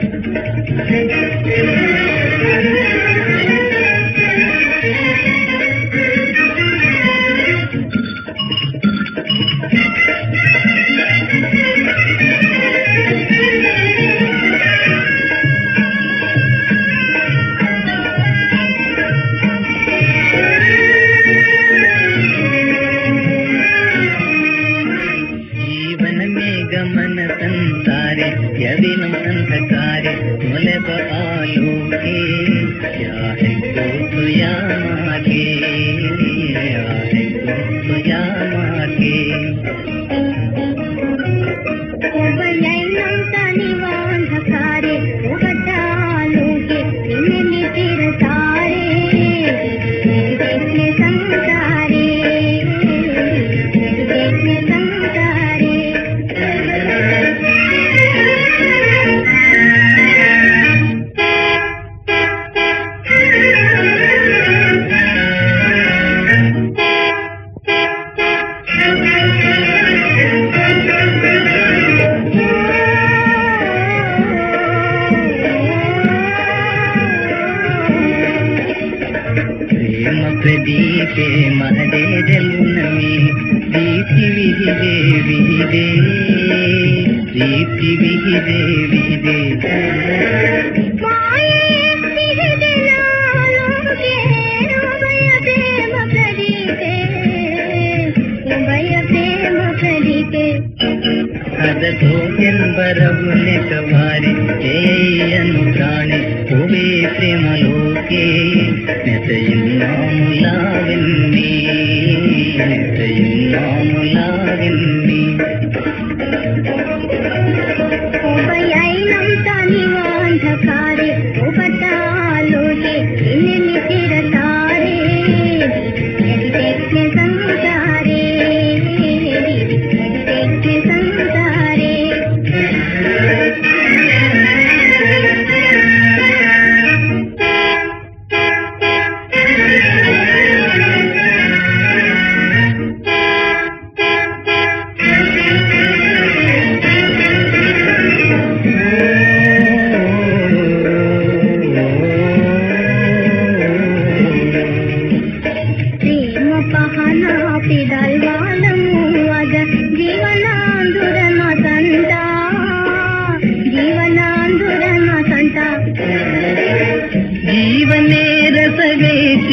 Thank you. गमन संसारे यदिनम अंधकारे सुलभ के क्या है तो तुया मागे? चमक दीपे मारे जलुनमी पृथ्वी देवी दे पृथ्वी देवी दे ಅದೋಗ್ಯನ್ ಬರವನೆ ಕಮಾರಿ ಜಯ ಅನುಪ್ರಾಣಿ ಹೂವೇ ಪ್ರೇಮಲೋ